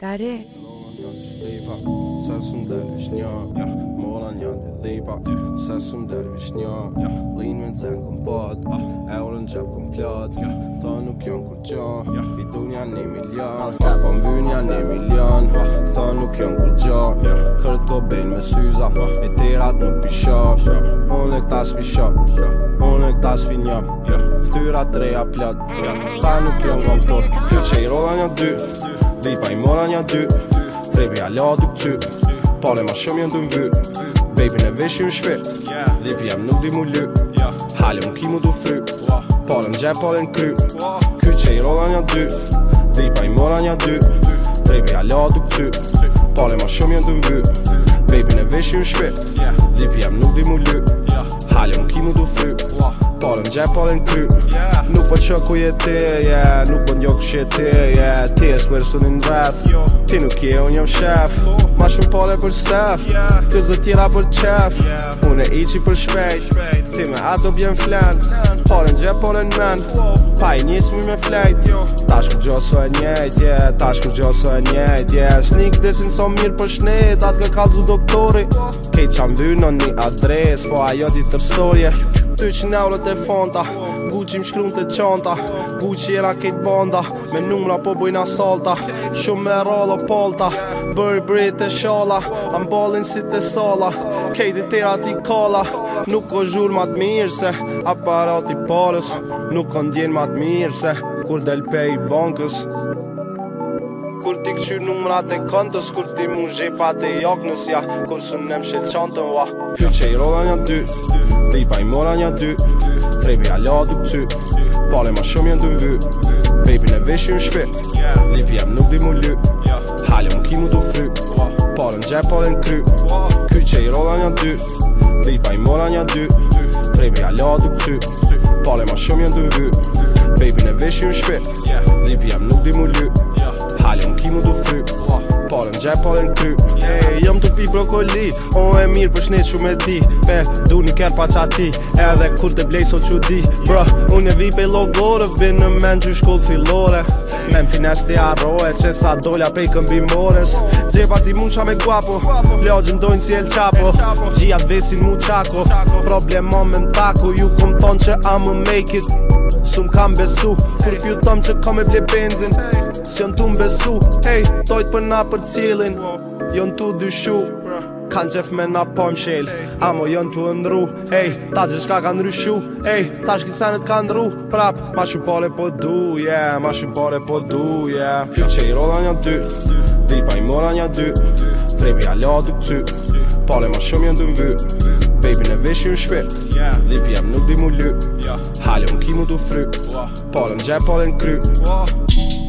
Tare. Shtifa, sa sum dërvish një, ja, mola një të Sa sum dërvish ja, me pot ah, Euro në qëpë plot, ja, nuk jonë kur gjo ja, Vitu një një milion, po milion nuk jonë kur gjo, ja, kërët ko bëjnë me syza E nuk pisho, ja, unë e këta s'pi shok ja, Unë e këta ja, ftyra treja plot ja, Ta nuk jonë kom fëtor, kjo që i rola një dy Dhe i pa i mora një dy Trebi a la duk ty Pale ma shumë jën të mvy Baby në veshë jën shpe Vipi jam nuk di mu ly Halë më ki mu du fry Pale në gjep, pale në kry Ky që i rola një dy Dhe i pa i mora një dy Trebi a la duk ty Pale ma shumë jën të mvy Baby në veshë jën shpe Vipi jam nuk di mu ly Halëm ki mu du fry Polën gjep, polën kry Nuk po që ku je yeah Nuk po njo ku shje ti, yeah Ti e një erësunin dreth Ti nuk je, unë jam shef Ma shumë pole për sef Tës dhe tjera për qef Unë e i qi për shpejt Ti me ato bjen flen Polën gjep, polën men Pa i njës mi me flejt Ta shkur gjo së e njejt, ta shkur gjo së e njejt S'nik desin so mirë për shnet, atë ka kalzu doktori Kej që am në një adres, po ajo di tërstorje ty që në eurët e fonta Gucci më shkrum të qanta Gucci jena kejt banda Me numra po bujna salta Shumë me rallo polta Bërë brejt të shala Am balin si të sala Kejt i tira ti kala Nuk o zhur mat mirë se Aparat i parës Nuk o ndjen mat mirë se Kur del pe i bankës Kur ti këqy numrat e këntës Kur ti mu zhe të jaknës ja Kur së nëmë shëllë qantën va Kjo që i rola një dy Dy Dhe i pa i mora një dy Trebi a la të këty Pare ma shumë janë të mby Baby në veshë në shpe Lipi jam nuk di mu ly Halë më ki mu të fry Pare në gjep, pare në kry Ky që i rola një dy Dhe i pa i mora një dy Trebi a la të këty Pare ma shumë janë të mby Baby në veshë në shpe Lipi jam nuk di mu ly Halë më ki fry gjaj pojnë kry hey, Jëm të pi brokoli O e mirë për shnit shumë e di Pe du një kërë pa qati Edhe kur të blej so që di Bro, unë e vi pe logore Binë në men gjy shkull filore Me më finesë të arroje Që sa dolla pe i këmbi mores ti mund qa me guapo Ljo gjëndojnë si el qapo Gjia të vesin mu qako Problemon me më taku Ju këm tonë që amë make it Shumë kam besu Kërpju tëm që kam e ble benzin S'jën tu mbesu Hey, tojt për na për cilin Jën jo tu dyshu Kan qef me na po mshel Amo jën jo tu ndru Hey, ta që shka kan ryshu Hey, ta shkicanet kan ndru Prap, ma shumë pole po du Yeah, ma shu pole po du Yeah Pju që i rola një dy Dripa i mora një dy Trebi a lo të këty Pole ma shumë jën të mvy Baby në vishin shpe Lipi jam nuk di mu lyp Haal um quimo kimo door fruit. já jij pollen cru.